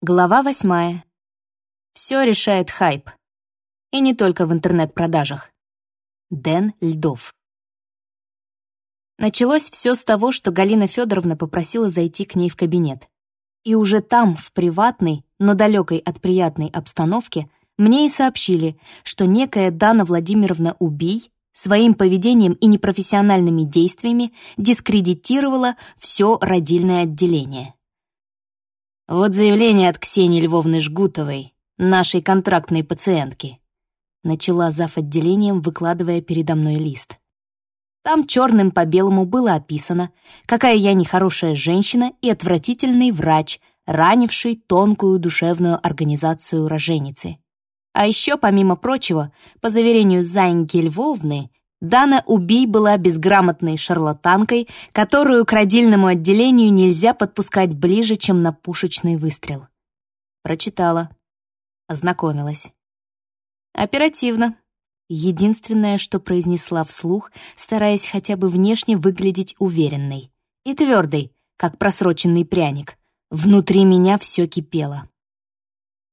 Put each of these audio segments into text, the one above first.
Глава восьмая. Все решает хайп. И не только в интернет-продажах. Дэн Льдов. Началось все с того, что Галина Федоровна попросила зайти к ней в кабинет. И уже там, в приватной, но далекой от приятной обстановке, мне и сообщили, что некая Дана Владимировна Убий своим поведением и непрофессиональными действиями дискредитировала все родильное отделение. Вот заявление от Ксении Львовны Жгутовой, нашей контрактной пациентки. Начала зав. отделением, выкладывая передо мной лист. Там черным по белому было описано, какая я нехорошая женщина и отвратительный врач, ранивший тонкую душевную организацию роженицы. А еще, помимо прочего, по заверению Заиньки Львовны, Дана Убий была безграмотной шарлатанкой, которую к родильному отделению нельзя подпускать ближе, чем на пушечный выстрел. Прочитала. Ознакомилась. Оперативно. Единственное, что произнесла вслух, стараясь хотя бы внешне выглядеть уверенной. И твердой, как просроченный пряник. Внутри меня все кипело.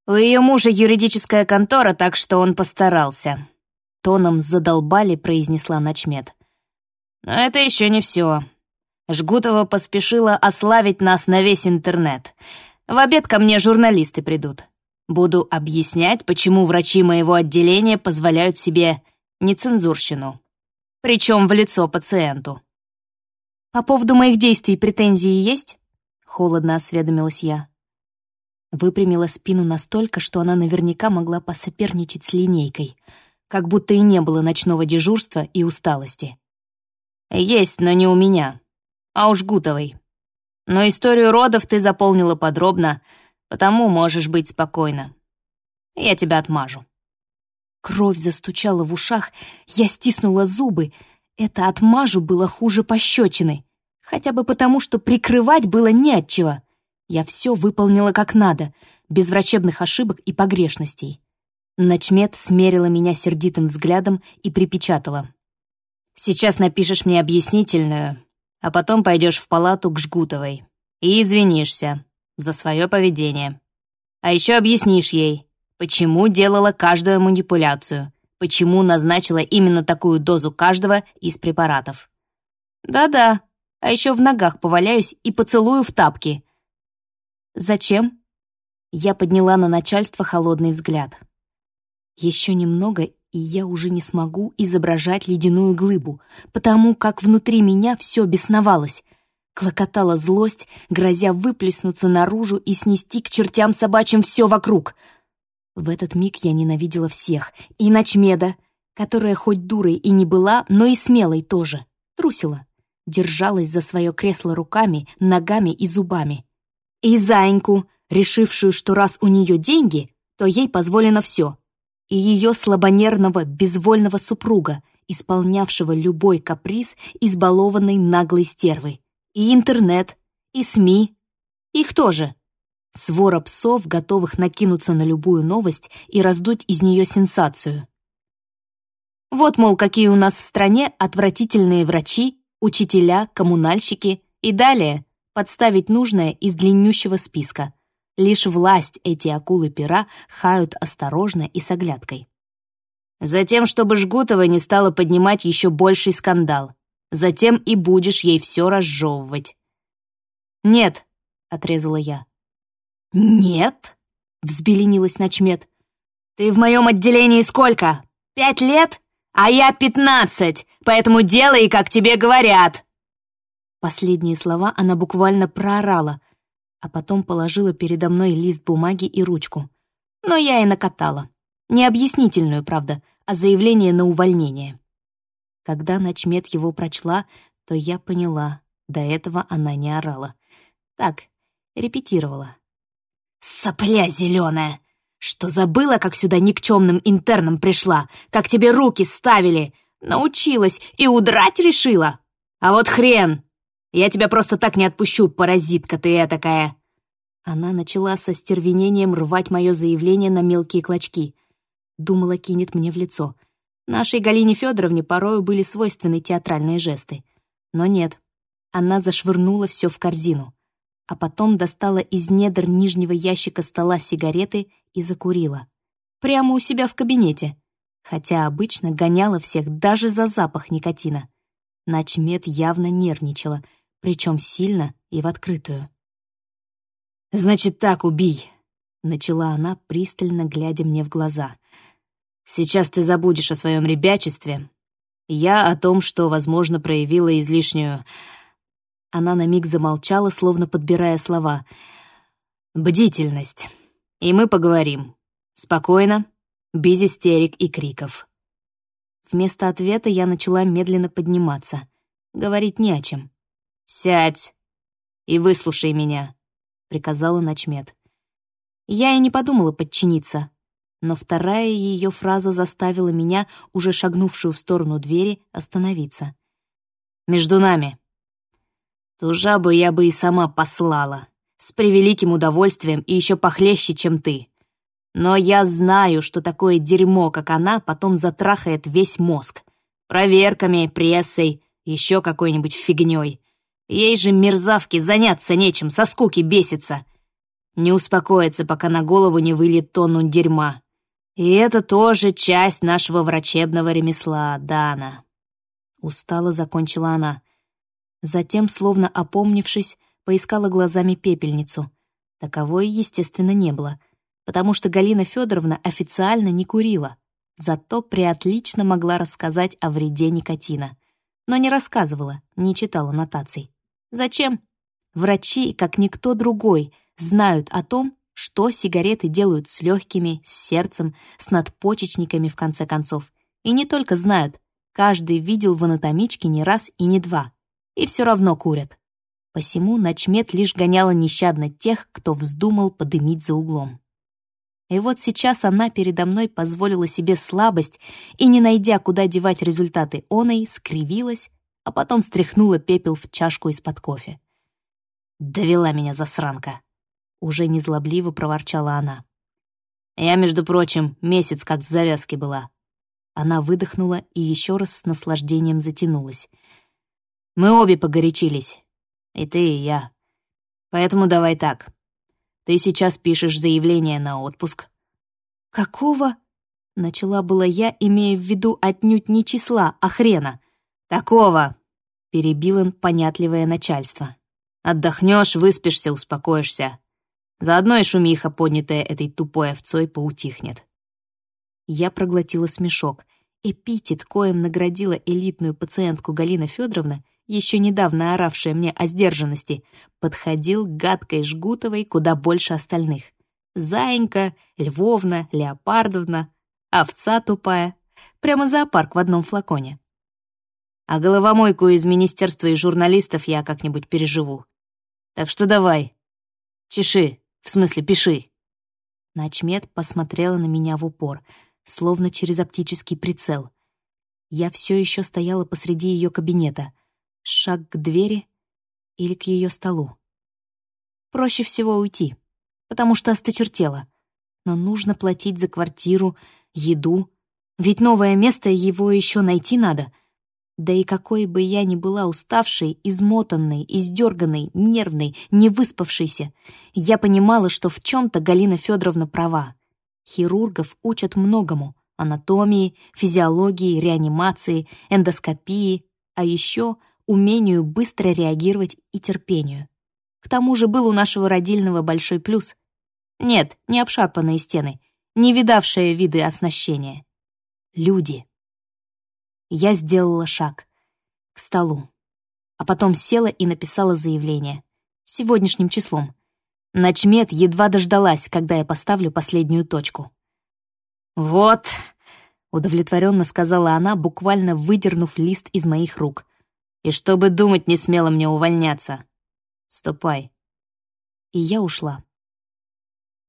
У ее мужа юридическая контора, так что он постарался тоном задолбали, произнесла Ночмед. Но это еще не все. Жгутова поспешила ославить нас на весь интернет. В обед ко мне журналисты придут. Буду объяснять, почему врачи моего отделения позволяют себе нецензурщину. Причем в лицо пациенту. «По поводу моих действий претензии есть?» — холодно осведомилась я. Выпрямила спину настолько, что она наверняка могла посоперничать с линейкой — как будто и не было ночного дежурства и усталости. «Есть, но не у меня, а у Жгутовой. Но историю родов ты заполнила подробно, потому можешь быть спокойна. Я тебя отмажу». Кровь застучала в ушах, я стиснула зубы. Это отмажу было хуже пощечины. Хотя бы потому, что прикрывать было не от. Я все выполнила как надо, без врачебных ошибок и погрешностей. Начмет смерила меня сердитым взглядом и припечатала. «Сейчас напишешь мне объяснительную, а потом пойдешь в палату к Жгутовой и извинишься за свое поведение. А еще объяснишь ей, почему делала каждую манипуляцию, почему назначила именно такую дозу каждого из препаратов. Да-да, а еще в ногах поваляюсь и поцелую в тапки». «Зачем?» Я подняла на начальство холодный взгляд. Еще немного, и я уже не смогу изображать ледяную глыбу, потому как внутри меня все бесновалось. Клокотала злость, грозя выплеснуться наружу и снести к чертям собачьим все вокруг. В этот миг я ненавидела всех, и Ночмеда, которая хоть дурой и не была, но и смелой тоже, трусила, держалась за свое кресло руками, ногами и зубами. И Заиньку, решившую, что раз у нее деньги, то ей позволено все — и ее слабонервного, безвольного супруга, исполнявшего любой каприз избалованной наглой стервы. И интернет, и СМИ. Их тоже. Свора псов, готовых накинуться на любую новость и раздуть из нее сенсацию. Вот, мол, какие у нас в стране отвратительные врачи, учителя, коммунальщики и далее подставить нужное из длиннющего списка — Лишь власть эти акулы пера хают осторожно и с оглядкой. Затем, чтобы Жгутова не стала поднимать еще больший скандал. Затем и будешь ей все разжевывать. «Нет», — отрезала я. «Нет?» — взбеленилась Начмет. «Ты в моем отделении сколько? Пять лет? А я пятнадцать, поэтому делай, как тебе говорят!» Последние слова она буквально проорала, а потом положила передо мной лист бумаги и ручку. Но я и накатала. Не объяснительную, правда, а заявление на увольнение. Когда Начмет его прочла, то я поняла, до этого она не орала. Так, репетировала. «Сопля зеленая! Что забыла, как сюда никчемным интерном пришла? Как тебе руки ставили? Научилась и удрать решила? А вот хрен! Я тебя просто так не отпущу, паразитка ты такая. Она начала со стервенением рвать мое заявление на мелкие клочки. Думала, кинет мне в лицо. Нашей Галине Федоровне порою были свойственны театральные жесты. Но нет, она зашвырнула все в корзину. а потом достала из недр нижнего ящика стола сигареты и закурила. Прямо у себя в кабинете, хотя обычно гоняла всех даже за запах никотина. Начмет явно нервничала, причем сильно и в открытую. «Значит так, убей!» — начала она, пристально глядя мне в глаза. «Сейчас ты забудешь о своем ребячестве. Я о том, что, возможно, проявила излишнюю...» Она на миг замолчала, словно подбирая слова. «Бдительность. И мы поговорим. Спокойно, без истерик и криков». Вместо ответа я начала медленно подниматься. Говорить не о чем. «Сядь и выслушай меня», — приказала Начмет. Я и не подумала подчиниться, но вторая ее фраза заставила меня, уже шагнувшую в сторону двери, остановиться. «Между нами. Ту жабу я бы и сама послала, с превеликим удовольствием и еще похлеще, чем ты. Но я знаю, что такое дерьмо, как она, потом затрахает весь мозг. Проверками, прессой, еще какой-нибудь фигней. Ей же, мерзавки, заняться нечем, со скуки бесится. Не успокоится, пока на голову не выльет тонну дерьма. И это тоже часть нашего врачебного ремесла, Дана. Устало закончила она. Затем, словно опомнившись, поискала глазами пепельницу. Таковой, естественно, не было, потому что Галина Федоровна официально не курила, зато приотлично могла рассказать о вреде никотина. Но не рассказывала, не читала нотаций. Зачем? Врачи, как никто другой, знают о том, что сигареты делают с легкими, с сердцем, с надпочечниками, в конце концов. И не только знают, каждый видел в анатомичке не раз и не два. И все равно курят. Посему начмет лишь гоняла нещадно тех, кто вздумал подымить за углом. И вот сейчас она передо мной позволила себе слабость и, не найдя, куда девать результаты оной, скривилась, а потом стряхнула пепел в чашку из-под кофе. «Довела меня засранка!» — уже незлобливо проворчала она. «Я, между прочим, месяц как в завязке была». Она выдохнула и еще раз с наслаждением затянулась. «Мы обе погорячились. И ты, и я. Поэтому давай так. Ты сейчас пишешь заявление на отпуск». «Какого?» — начала была я, имея в виду отнюдь не числа, а хрена. «Такого!» — перебил он понятливое начальство. «Отдохнешь, выспишься, успокоишься. Заодно и шумиха, поднятая этой тупой овцой, поутихнет». Я проглотила смешок. Эпитет, коем наградила элитную пациентку Галина Федоровна, еще недавно оравшая мне о сдержанности, подходил гадкой Жгутовой куда больше остальных. Заинька, Львовна, Леопардовна, овца тупая. Прямо зоопарк в одном флаконе. А головомойку из министерства и журналистов я как-нибудь переживу. Так что давай. Чеши, в смысле пиши. Начмет посмотрела на меня в упор, словно через оптический прицел. Я все еще стояла посреди ее кабинета. Шаг к двери или к ее столу. Проще всего уйти, потому что осточертела. Но нужно платить за квартиру, еду. Ведь новое место его еще найти надо — да и какой бы я ни была уставшей, измотанной, издерганной, нервной, невыспавшейся, я понимала, что в чем-то Галина Федоровна права. Хирургов учат многому — анатомии, физиологии, реанимации, эндоскопии, а еще умению быстро реагировать и терпению. К тому же был у нашего родильного большой плюс. Нет, не обшарпанные стены, не видавшие виды оснащения. Люди. Я сделала шаг к столу, а потом села и написала заявление. Сегодняшним числом. Начмет едва дождалась, когда я поставлю последнюю точку. «Вот», — удовлетворенно сказала она, буквально выдернув лист из моих рук. «И чтобы думать не смело мне увольняться. Ступай». И я ушла.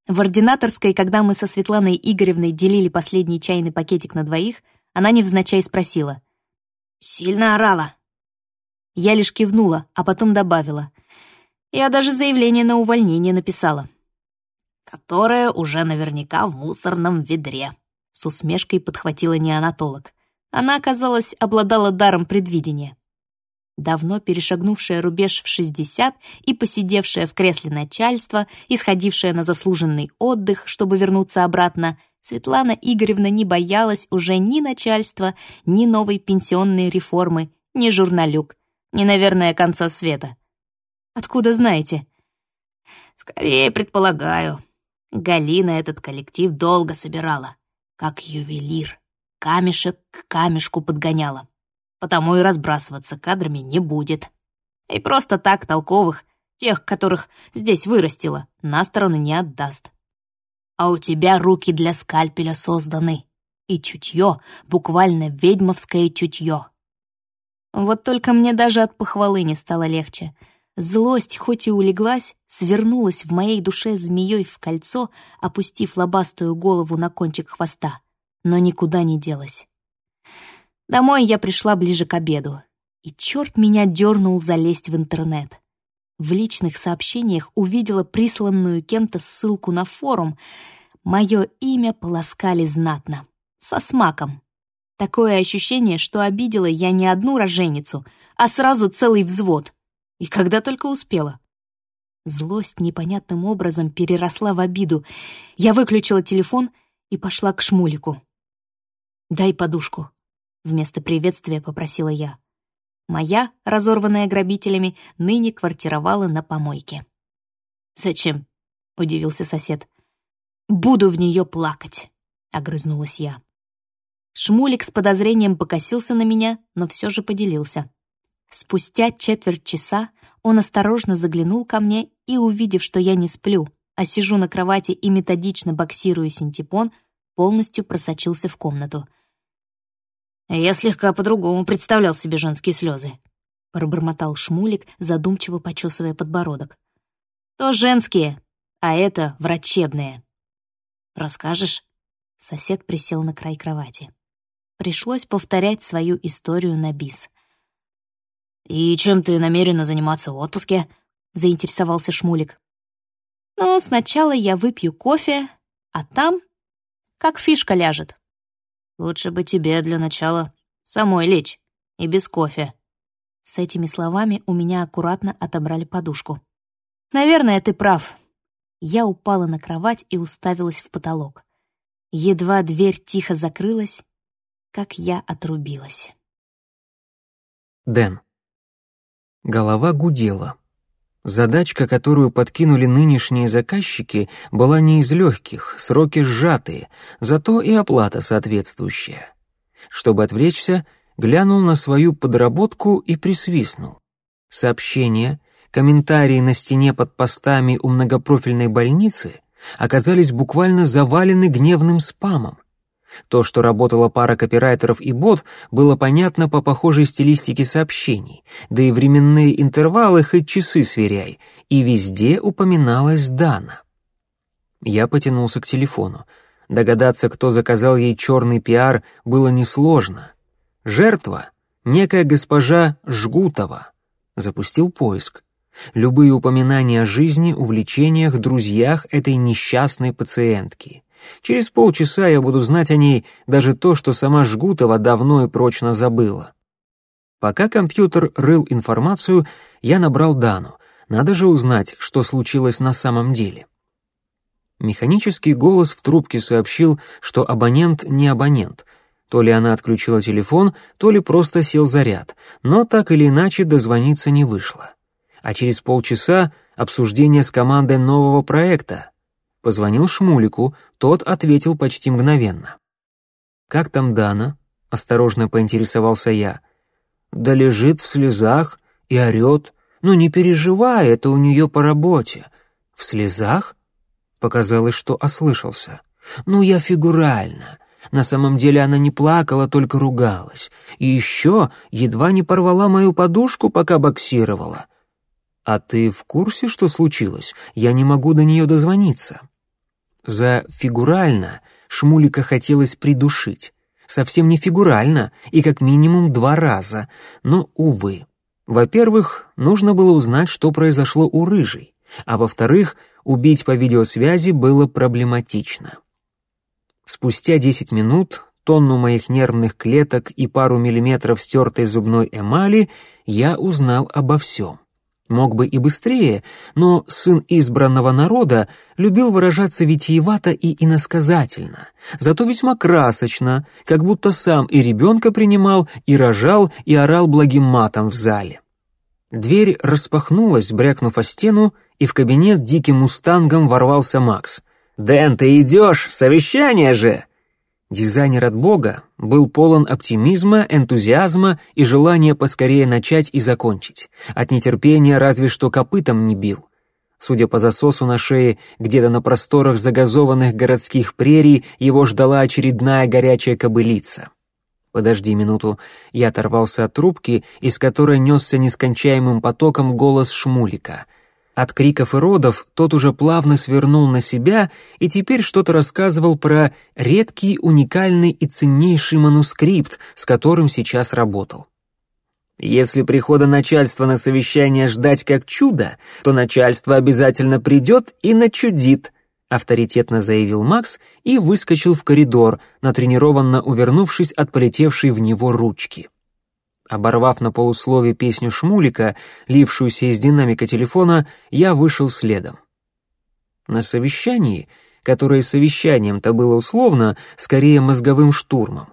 В ординаторской, когда мы со Светланой Игоревной делили последний чайный пакетик на двоих — она невзначай спросила. «Сильно орала?» Я лишь кивнула, а потом добавила. Я даже заявление на увольнение написала. «Которое уже наверняка в мусорном ведре», — с усмешкой подхватила неонатолог. Она, оказалось, обладала даром предвидения. давно перешагнувшая рубеж в 60 и посидевшая в кресле начальства, исходившая на заслуженный отдых, чтобы вернуться обратно, Светлана Игоревна не боялась уже ни начальства, ни новой пенсионной реформы, ни журналюк, ни, наверное, конца света. Откуда знаете? Скорее предполагаю. Галина этот коллектив долго собирала, как ювелир, камешек к камешку подгоняла потому и разбрасываться кадрами не будет. И просто так толковых, тех, которых здесь вырастила, на сторону не отдаст. А у тебя руки для скальпеля созданы. И чутье, буквально ведьмовское чутье. Вот только мне даже от похвалы не стало легче. Злость, хоть и улеглась, свернулась в моей душе змеей в кольцо, опустив лобастую голову на кончик хвоста, но никуда не делась. Домой я пришла ближе к обеду, и черт меня дернул залезть в интернет. В личных сообщениях увидела присланную кем-то ссылку на форум. Мое имя полоскали знатно, со смаком. Такое ощущение, что обидела я не одну роженицу, а сразу целый взвод. И когда только успела. Злость непонятным образом переросла в обиду. Я выключила телефон и пошла к Шмулику. «Дай подушку», Вместо приветствия попросила я. Моя, разорванная грабителями, ныне квартировала на помойке. «Зачем?» — удивился сосед. «Буду в нее плакать», — огрызнулась я. Шмулик с подозрением покосился на меня, но все же поделился. Спустя четверть часа он осторожно заглянул ко мне и, увидев, что я не сплю, а сижу на кровати и методично боксирую синтепон, полностью просочился в комнату. Я слегка по-другому представлял себе женские слезы. Пробормотал Шмулик, задумчиво почесывая подбородок. То женские, а это врачебные. Расскажешь? Сосед присел на край кровати. Пришлось повторять свою историю на бис. «И чем ты намерена заниматься в отпуске?» — заинтересовался Шмулик. «Ну, сначала я выпью кофе, а там как фишка ляжет. Лучше бы тебе для начала самой лечь и без кофе». С этими словами у меня аккуратно отобрали подушку. «Наверное, ты прав». Я упала на кровать и уставилась в потолок. Едва дверь тихо закрылась, как я отрубилась. Дэн. Голова гудела. Задачка, которую подкинули нынешние заказчики, была не из легких, сроки сжатые, зато и оплата соответствующая. Чтобы отвлечься, глянул на свою подработку и присвистнул. Сообщения, комментарии на стене под постами у многопрофильной больницы оказались буквально завалены гневным спамом. То, что работала пара копирайтеров и бот, было понятно по похожей стилистике сообщений, да и временные интервалы хоть часы сверяй, и везде упоминалась Дана. Я потянулся к телефону. Догадаться, кто заказал ей черный пиар, было несложно. Жертва — некая госпожа Жгутова. Запустил поиск. Любые упоминания о жизни, увлечениях, друзьях этой несчастной пациентки — Через полчаса я буду знать о ней даже то, что сама Жгутова давно и прочно забыла. Пока компьютер рыл информацию, я набрал Дану. Надо же узнать, что случилось на самом деле. Механический голос в трубке сообщил, что абонент не абонент. То ли она отключила телефон, то ли просто сел заряд, но так или иначе дозвониться не вышло. А через полчаса обсуждение с командой нового проекта, Позвонил Шмулику, тот ответил почти мгновенно. «Как там Дана?» — осторожно поинтересовался я. «Да лежит в слезах и орет. Ну не переживай, это у нее по работе». «В слезах?» Показалось, что ослышался. «Ну я фигурально. На самом деле она не плакала, только ругалась. И еще едва не порвала мою подушку, пока боксировала». «А ты в курсе, что случилось? Я не могу до нее дозвониться». За фигурально Шмулика хотелось придушить. Совсем не фигурально и как минимум два раза, но, увы. Во-первых, нужно было узнать, что произошло у Рыжей, а во-вторых, убить по видеосвязи было проблематично. Спустя десять минут, тонну моих нервных клеток и пару миллиметров стертой зубной эмали, я узнал обо всем. Мог бы и быстрее, но сын избранного народа любил выражаться витиевато и иносказательно, зато весьма красочно, как будто сам и ребенка принимал, и рожал, и орал благим матом в зале. Дверь распахнулась, брякнув о стену, и в кабинет диким мустангом ворвался Макс. «Дэн, ты идешь? Совещание же!» Дизайнер от Бога был полон оптимизма, энтузиазма и желания поскорее начать и закончить. От нетерпения разве что копытом не бил. Судя по засосу на шее, где-то на просторах загазованных городских прерий его ждала очередная горячая кобылица. «Подожди минуту». Я оторвался от трубки, из которой несся нескончаемым потоком голос Шмулика — от криков и родов тот уже плавно свернул на себя и теперь что-то рассказывал про редкий, уникальный и ценнейший манускрипт, с которым сейчас работал. Если прихода начальства на совещание ждать как чудо, то начальство обязательно придет и начудит, авторитетно заявил Макс и выскочил в коридор, натренированно увернувшись от полетевшей в него ручки. Оборвав на полуслове песню Шмулика, лившуюся из динамика телефона, я вышел следом. На совещании, которое совещанием-то было условно, скорее мозговым штурмом,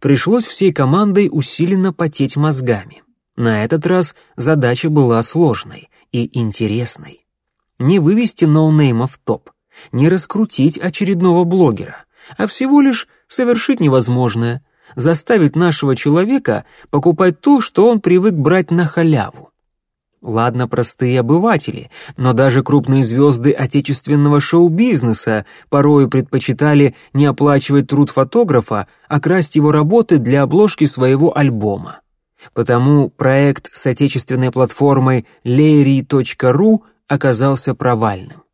пришлось всей командой усиленно потеть мозгами. На этот раз задача была сложной и интересной. Не вывести ноунейма в топ, не раскрутить очередного блогера, а всего лишь совершить невозможное — заставить нашего человека покупать то, что он привык брать на халяву. Ладно, простые обыватели, но даже крупные звезды отечественного шоу-бизнеса порою предпочитали не оплачивать труд фотографа, а красть его работы для обложки своего альбома. Потому проект с отечественной платформой leri.ru оказался провальным.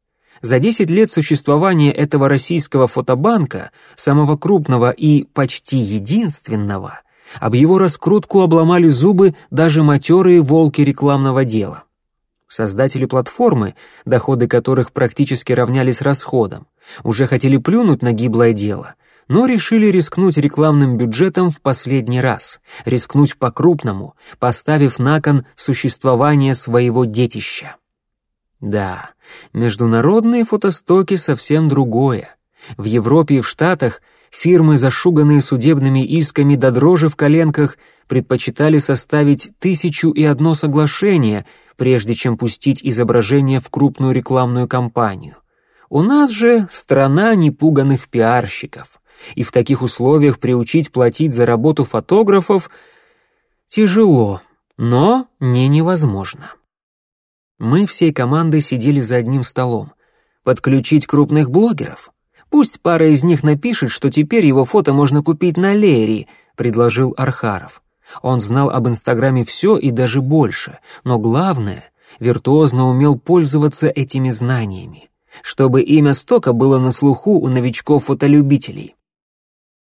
За 10 лет существования этого российского фотобанка, самого крупного и почти единственного, об его раскрутку обломали зубы даже матерые волки рекламного дела. Создатели платформы, доходы которых практически равнялись расходам, уже хотели плюнуть на гиблое дело, но решили рискнуть рекламным бюджетом в последний раз, рискнуть по-крупному, поставив на кон существование своего детища. Да, международные фотостоки совсем другое. В Европе и в Штатах фирмы, зашуганные судебными исками до дрожи в коленках, предпочитали составить тысячу и одно соглашение, прежде чем пустить изображение в крупную рекламную кампанию. У нас же страна непуганных пиарщиков, и в таких условиях приучить платить за работу фотографов тяжело, но не невозможно. Мы всей командой сидели за одним столом. Подключить крупных блогеров? Пусть пара из них напишет, что теперь его фото можно купить на Лерии, предложил Архаров. Он знал об Инстаграме все и даже больше, но главное, виртуозно умел пользоваться этими знаниями, чтобы имя Стока было на слуху у новичков-фотолюбителей.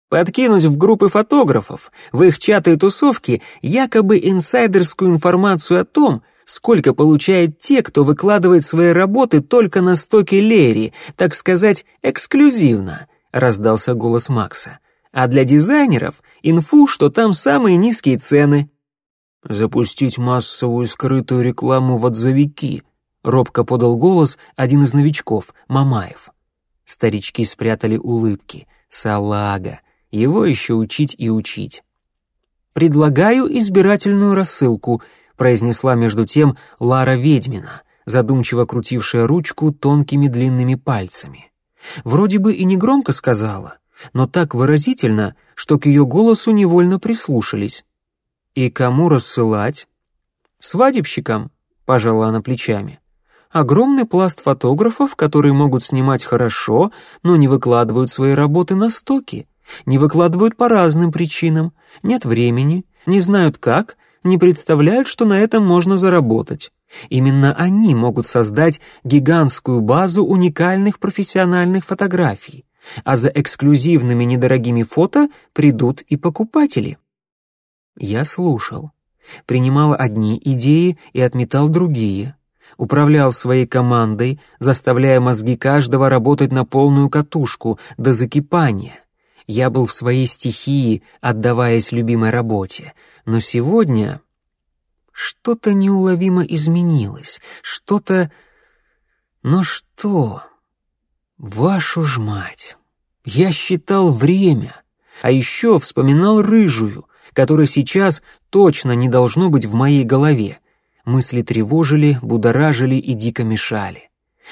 Подкинуть в группы фотографов, в их чаты и тусовки якобы инсайдерскую информацию о том, сколько получают те, кто выкладывает свои работы только на стоке Лери, так сказать, эксклюзивно», — раздался голос Макса. «А для дизайнеров инфу, что там самые низкие цены». «Запустить массовую скрытую рекламу в отзывики», — робко подал голос один из новичков, Мамаев. Старички спрятали улыбки. «Салага! Его еще учить и учить». «Предлагаю избирательную рассылку», произнесла между тем Лара Ведьмина, задумчиво крутившая ручку тонкими длинными пальцами. Вроде бы и не громко сказала, но так выразительно, что к ее голосу невольно прислушались. «И кому рассылать?» «Свадебщикам», — пожала она плечами. «Огромный пласт фотографов, которые могут снимать хорошо, но не выкладывают свои работы на стоки, не выкладывают по разным причинам, нет времени, не знают как не представляют, что на этом можно заработать. Именно они могут создать гигантскую базу уникальных профессиональных фотографий, а за эксклюзивными недорогими фото придут и покупатели. Я слушал, принимал одни идеи и отметал другие, управлял своей командой, заставляя мозги каждого работать на полную катушку до закипания. Я был в своей стихии, отдаваясь любимой работе, но сегодня... что-то неуловимо изменилось, что-то... Но что? Вашу ж мать! Я считал время, а еще вспоминал рыжую, которая сейчас точно не должно быть в моей голове. Мысли тревожили, будоражили и дико мешали.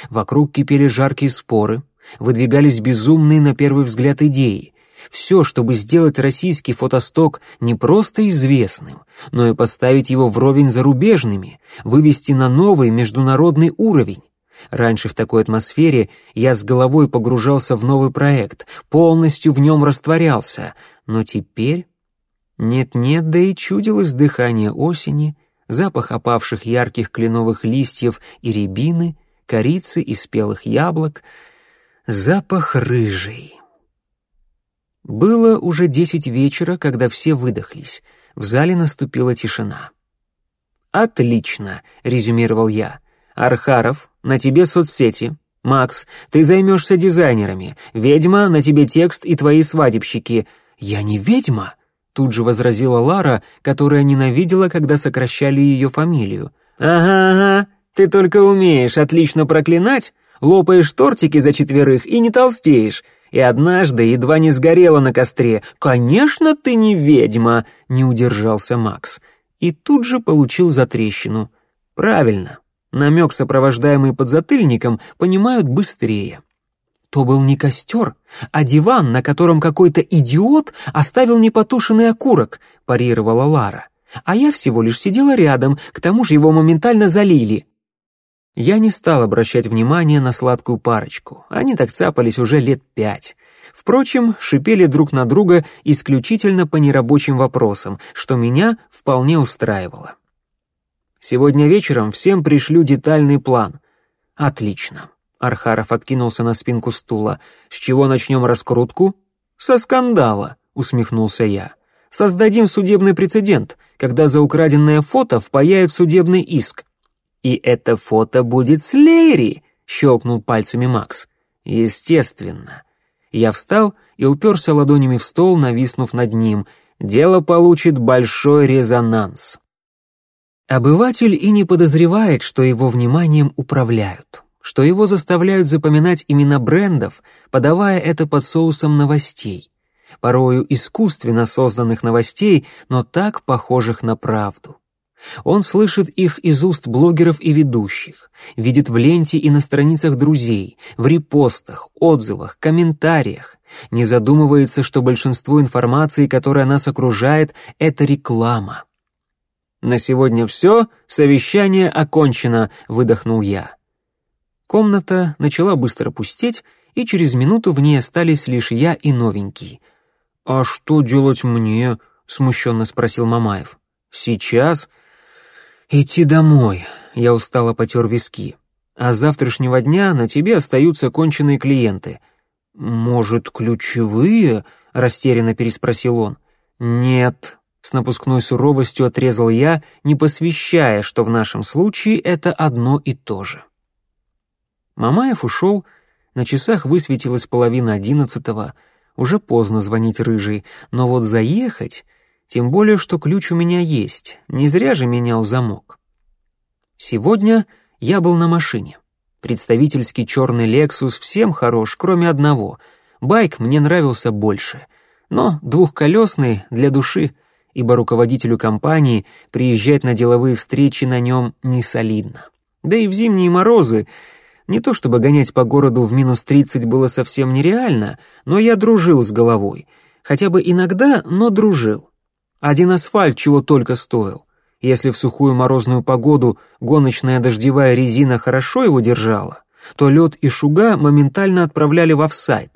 Вокруг кипели жаркие споры, выдвигались безумные на первый взгляд идеи. Все, чтобы сделать российский фотосток не просто известным, но и поставить его вровень зарубежными, вывести на новый международный уровень. Раньше в такой атмосфере я с головой погружался в новый проект, полностью в нем растворялся, но теперь... Нет-нет, да и чудилось дыхание осени, запах опавших ярких кленовых листьев и рябины, корицы и спелых яблок, запах рыжий. Было уже десять вечера, когда все выдохлись. В зале наступила тишина. «Отлично», — резюмировал я. «Архаров, на тебе соцсети. Макс, ты займешься дизайнерами. Ведьма, на тебе текст и твои свадебщики». «Я не ведьма», — тут же возразила Лара, которая ненавидела, когда сокращали ее фамилию. «Ага-ага, ты только умеешь отлично проклинать, лопаешь тортики за четверых и не толстеешь и однажды едва не сгорела на костре. «Конечно, ты не ведьма!» — не удержался Макс. И тут же получил затрещину. «Правильно. Намек, сопровождаемый подзатыльником, понимают быстрее». То был не костер, а диван, на котором какой-то идиот оставил непотушенный окурок, парировала Лара. А я всего лишь сидела рядом, к тому же его моментально залили. Я не стал обращать внимания на сладкую парочку. Они так цапались уже лет пять. Впрочем, шипели друг на друга исключительно по нерабочим вопросам, что меня вполне устраивало. Сегодня вечером всем пришлю детальный план. Отлично. Архаров откинулся на спинку стула. С чего начнем раскрутку? Со скандала, усмехнулся я. Создадим судебный прецедент, когда за украденное фото впаяют судебный иск. «И это фото будет с Лейри!» — щелкнул пальцами Макс. «Естественно». Я встал и уперся ладонями в стол, нависнув над ним. Дело получит большой резонанс. Обыватель и не подозревает, что его вниманием управляют, что его заставляют запоминать имена брендов, подавая это под соусом новостей, порою искусственно созданных новостей, но так похожих на правду. Он слышит их из уст блогеров и ведущих, видит в ленте и на страницах друзей, в репостах, отзывах, комментариях. Не задумывается, что большинство информации, которая нас окружает, это реклама. «На сегодня все, совещание окончено», — выдохнул я. Комната начала быстро пустеть, и через минуту в ней остались лишь я и новенький. «А что делать мне?» — смущенно спросил Мамаев. «Сейчас?» «Идти домой», — я устало потер виски. «А с завтрашнего дня на тебе остаются конченые клиенты». «Может, ключевые?» — растерянно переспросил он. «Нет», — с напускной суровостью отрезал я, не посвящая, что в нашем случае это одно и то же. Мамаев ушел, на часах высветилась половина одиннадцатого, уже поздно звонить рыжий, но вот заехать тем более, что ключ у меня есть, не зря же менял замок. Сегодня я был на машине. Представительский черный Lexus всем хорош, кроме одного. Байк мне нравился больше, но двухколесный для души, ибо руководителю компании приезжать на деловые встречи на нем не солидно. Да и в зимние морозы не то чтобы гонять по городу в минус тридцать было совсем нереально, но я дружил с головой. Хотя бы иногда, но дружил. Один асфальт чего только стоил. Если в сухую морозную погоду гоночная дождевая резина хорошо его держала, то лед и шуга моментально отправляли в офсайд.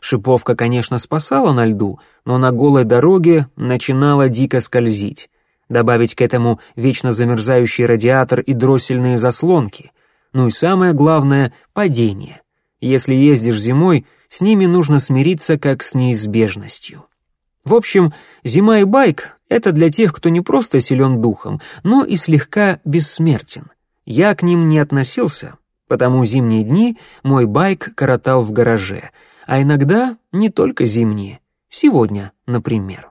Шиповка, конечно, спасала на льду, но на голой дороге начинала дико скользить. Добавить к этому вечно замерзающий радиатор и дроссельные заслонки. Ну и самое главное — падение. Если ездишь зимой, с ними нужно смириться как с неизбежностью. В общем, зима и байк — это для тех, кто не просто силен духом, но и слегка бессмертен. Я к ним не относился, потому зимние дни мой байк коротал в гараже, а иногда не только зимние, сегодня, например.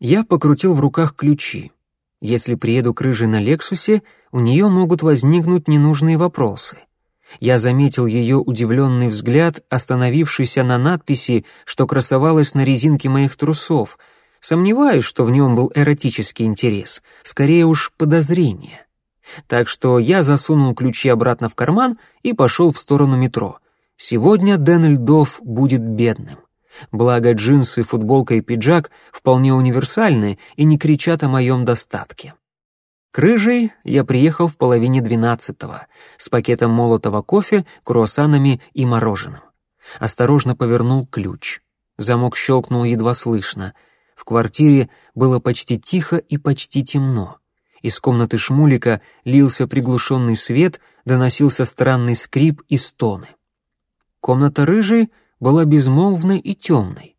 Я покрутил в руках ключи. Если приеду к рыже на Лексусе, у нее могут возникнуть ненужные вопросы. Я заметил ее удивленный взгляд, остановившийся на надписи, что красовалась на резинке моих трусов. Сомневаюсь, что в нем был эротический интерес, скорее уж подозрение. Так что я засунул ключи обратно в карман и пошел в сторону метро. Сегодня Дэн Льдов будет бедным. Благо джинсы, футболка и пиджак вполне универсальны и не кричат о моем достатке. К рыжей я приехал в половине двенадцатого с пакетом молотого кофе, круассанами и мороженым. Осторожно повернул ключ. Замок щелкнул едва слышно. В квартире было почти тихо и почти темно. Из комнаты Шмулика лился приглушенный свет, доносился странный скрип и стоны. Комната рыжей была безмолвной и темной.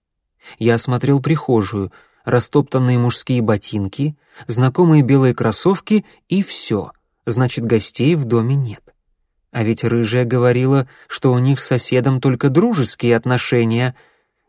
Я осмотрел прихожую, растоптанные мужские ботинки, знакомые белые кроссовки и все, значит, гостей в доме нет. А ведь рыжая говорила, что у них с соседом только дружеские отношения.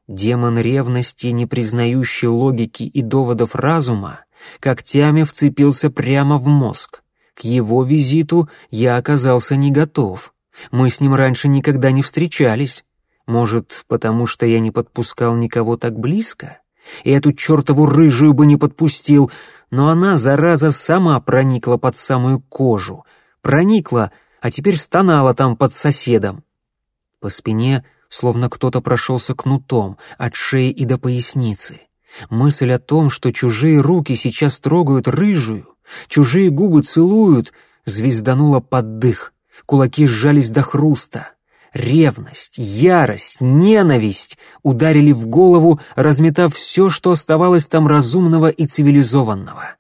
Демон ревности, не признающий логики и доводов разума, когтями вцепился прямо в мозг. К его визиту я оказался не готов. Мы с ним раньше никогда не встречались. Может, потому что я не подпускал никого так близко? И эту чертову рыжую бы не подпустил, но она, зараза, сама проникла под самую кожу. Проникла, а теперь стонала там под соседом. По спине словно кто-то прошелся кнутом, от шеи и до поясницы. Мысль о том, что чужие руки сейчас трогают рыжую, чужие губы целуют, звезданула под дых, кулаки сжались до хруста. Ревность, ярость, ненависть ударили в голову, разметав все, что оставалось там разумного и цивилизованного.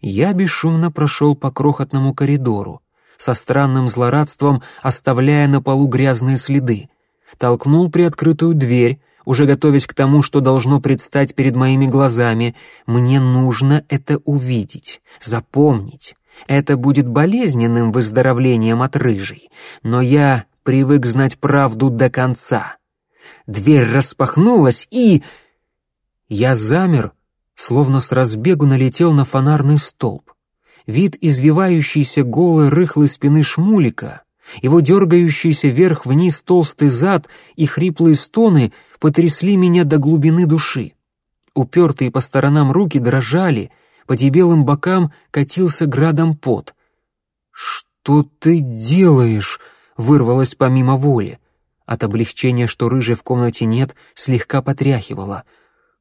Я бесшумно прошел по крохотному коридору, со странным злорадством оставляя на полу грязные следы, толкнул приоткрытую дверь, уже готовясь к тому, что должно предстать перед моими глазами. Мне нужно это увидеть, запомнить. Это будет болезненным выздоровлением от рыжей, но я привык знать правду до конца. Дверь распахнулась, и... Я замер, словно с разбегу налетел на фонарный столб. Вид извивающейся голой рыхлой спины шмулика, его дергающийся вверх-вниз толстый зад и хриплые стоны потрясли меня до глубины души. Упертые по сторонам руки дрожали, по дебелым бокам катился градом пот. «Что ты делаешь?» Вырвалось помимо воли. От облегчения, что рыжей в комнате нет, слегка потряхивало.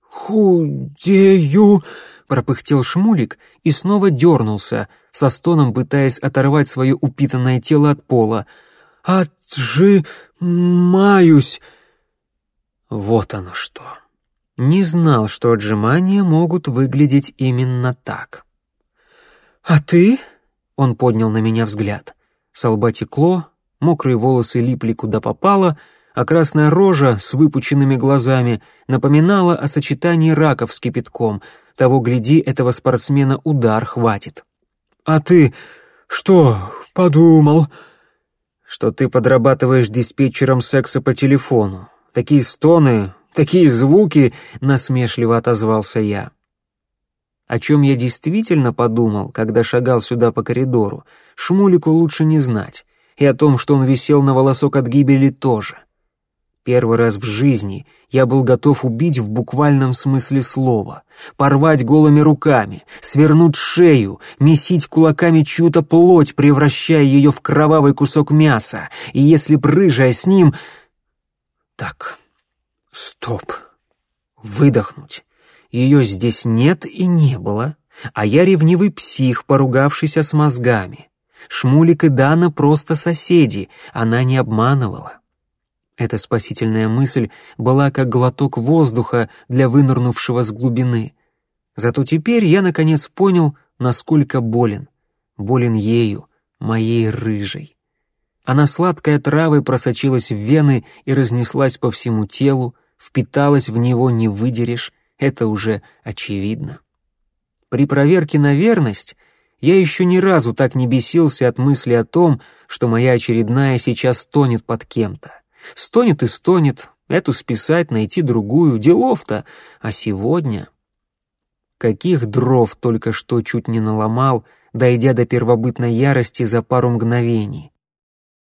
«Худею!» — пропыхтел Шмулик и снова дернулся, со стоном пытаясь оторвать свое упитанное тело от пола. «Отжимаюсь!» Вот оно что. Не знал, что отжимания могут выглядеть именно так. «А ты?» — он поднял на меня взгляд. С лба текло, мокрые волосы липли куда попало, а красная рожа с выпученными глазами напоминала о сочетании раков с кипятком. Того, гляди, этого спортсмена удар хватит. «А ты что подумал?» «Что ты подрабатываешь диспетчером секса по телефону. Такие стоны, такие звуки!» — насмешливо отозвался я. О чем я действительно подумал, когда шагал сюда по коридору, Шмулику лучше не знать и о том, что он висел на волосок от гибели тоже. Первый раз в жизни я был готов убить в буквальном смысле слова, порвать голыми руками, свернуть шею, месить кулаками чью-то плоть, превращая ее в кровавый кусок мяса, и если б рыжая с ним... Так, стоп, выдохнуть. Ее здесь нет и не было, а я ревнивый псих, поругавшийся с мозгами. Шмулик и Дана просто соседи, она не обманывала. Эта спасительная мысль была как глоток воздуха для вынырнувшего с глубины. Зато теперь я наконец понял, насколько болен. Болен ею, моей рыжей. Она сладкой травой просочилась в вены и разнеслась по всему телу, впиталась в него не выдерешь, это уже очевидно. При проверке на верность я еще ни разу так не бесился от мысли о том, что моя очередная сейчас стонет под кем-то. Стонет и стонет, эту списать, найти другую, делов-то. А сегодня... Каких дров только что чуть не наломал, дойдя до первобытной ярости за пару мгновений.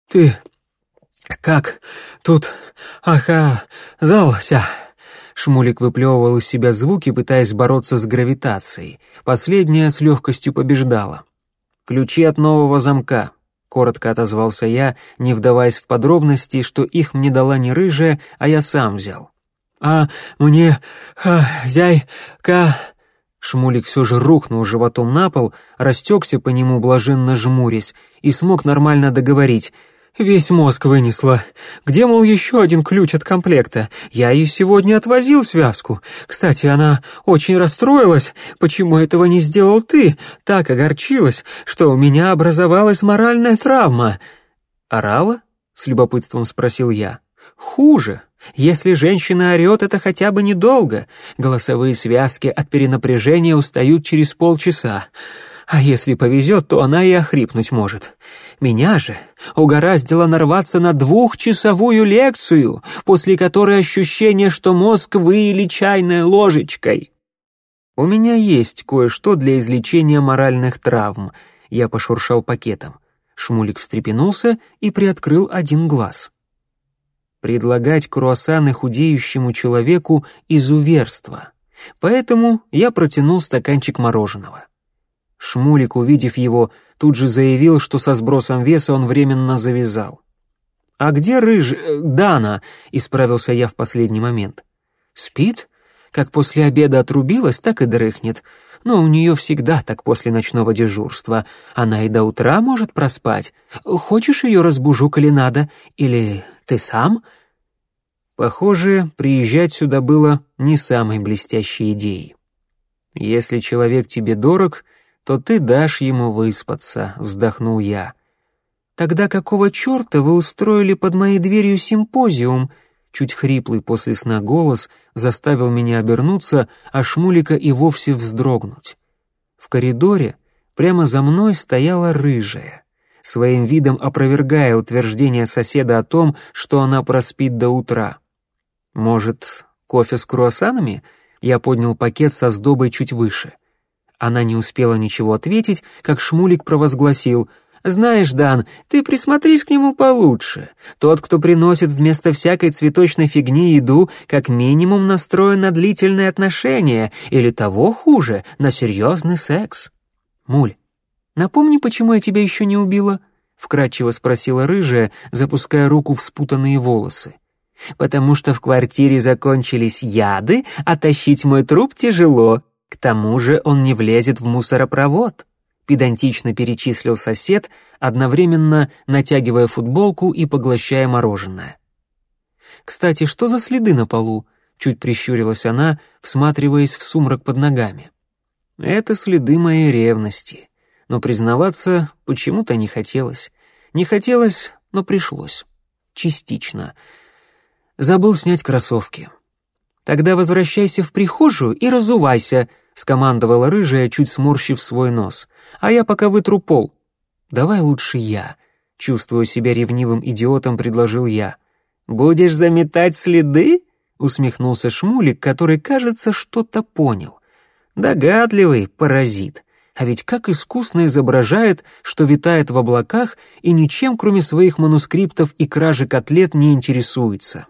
«Ты как тут оказался?» Шмулик выплевывал из себя звуки, пытаясь бороться с гравитацией. Последняя с легкостью побеждала. «Ключи от нового замка», — коротко отозвался я, не вдаваясь в подробности, что их мне дала не рыжая, а я сам взял. «А мне хозяйка...» Шмулик все же рухнул животом на пол, растекся по нему, блаженно жмурясь, и смог нормально договорить — Весь мозг вынесла. Где, мол, еще один ключ от комплекта? Я ей сегодня отвозил связку. Кстати, она очень расстроилась. Почему этого не сделал ты? Так огорчилась, что у меня образовалась моральная травма. Орала? С любопытством спросил я. Хуже. Если женщина орет, это хотя бы недолго. Голосовые связки от перенапряжения устают через полчаса. А если повезет, то она и охрипнуть может. Меня же угораздило нарваться на двухчасовую лекцию, после которой ощущение, что мозг выили чайной ложечкой. У меня есть кое-что для излечения моральных травм. Я пошуршал пакетом. Шмулик встрепенулся и приоткрыл один глаз. Предлагать круассаны худеющему человеку — изуверство. Поэтому я протянул стаканчик мороженого. Шмулик, увидев его, тут же заявил, что со сбросом веса он временно завязал. «А где рыж... Э, Дана?» — исправился я в последний момент. «Спит? Как после обеда отрубилась, так и дрыхнет. Но у нее всегда так после ночного дежурства. Она и до утра может проспать. Хочешь ее разбужу, коли надо? Или ты сам?» Похоже, приезжать сюда было не самой блестящей идеей. Если человек тебе дорог, то ты дашь ему выспаться», — вздохнул я. «Тогда какого черта вы устроили под моей дверью симпозиум?» Чуть хриплый после сна голос заставил меня обернуться, а Шмулика и вовсе вздрогнуть. В коридоре прямо за мной стояла рыжая, своим видом опровергая утверждение соседа о том, что она проспит до утра. «Может, кофе с круассанами?» Я поднял пакет со сдобой чуть выше — она не успела ничего ответить, как Шмулик провозгласил «Знаешь, Дан, ты присмотрись к нему получше. Тот, кто приносит вместо всякой цветочной фигни еду, как минимум настроен на длительные отношения, или того хуже, на серьезный секс». «Муль, напомни, почему я тебя еще не убила?» — вкратчиво спросила рыжая, запуская руку в спутанные волосы. «Потому что в квартире закончились яды, а тащить мой труп тяжело», к тому же он не влезет в мусоропровод, педантично перечислил сосед, одновременно натягивая футболку и поглощая мороженое. Кстати, что за следы на полу? Чуть прищурилась она, всматриваясь в сумрак под ногами. Это следы моей ревности, но признаваться почему-то не хотелось. Не хотелось, но пришлось. Частично. Забыл снять кроссовки. «Тогда возвращайся в прихожую и разувайся», — скомандовала рыжая, чуть сморщив свой нос. «А я пока вытру пол». «Давай лучше я», — чувствуя себя ревнивым идиотом, предложил я. «Будешь заметать следы?» — усмехнулся Шмулик, который, кажется, что-то понял. «Догадливый паразит. А ведь как искусно изображает, что витает в облаках и ничем, кроме своих манускриптов и кражи котлет, не интересуется».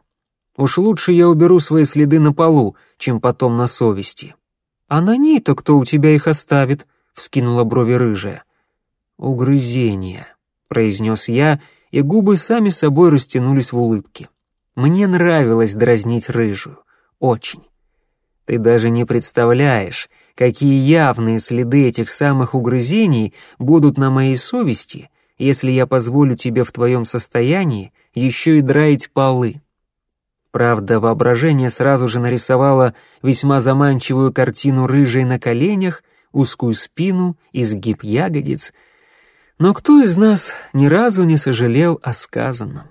Уж лучше я уберу свои следы на полу, чем потом на совести. А на ней-то кто у тебя их оставит? вскинула брови рыжая. Угрызение, произнес я, и губы сами собой растянулись в улыбке. Мне нравилось дразнить рыжую, очень. Ты даже не представляешь, какие явные следы этих самых угрызений будут на моей совести, если я позволю тебе в твоем состоянии еще и драить полы. Правда, воображение сразу же нарисовало весьма заманчивую картину рыжей на коленях, узкую спину, изгиб ягодиц. Но кто из нас ни разу не сожалел о сказанном?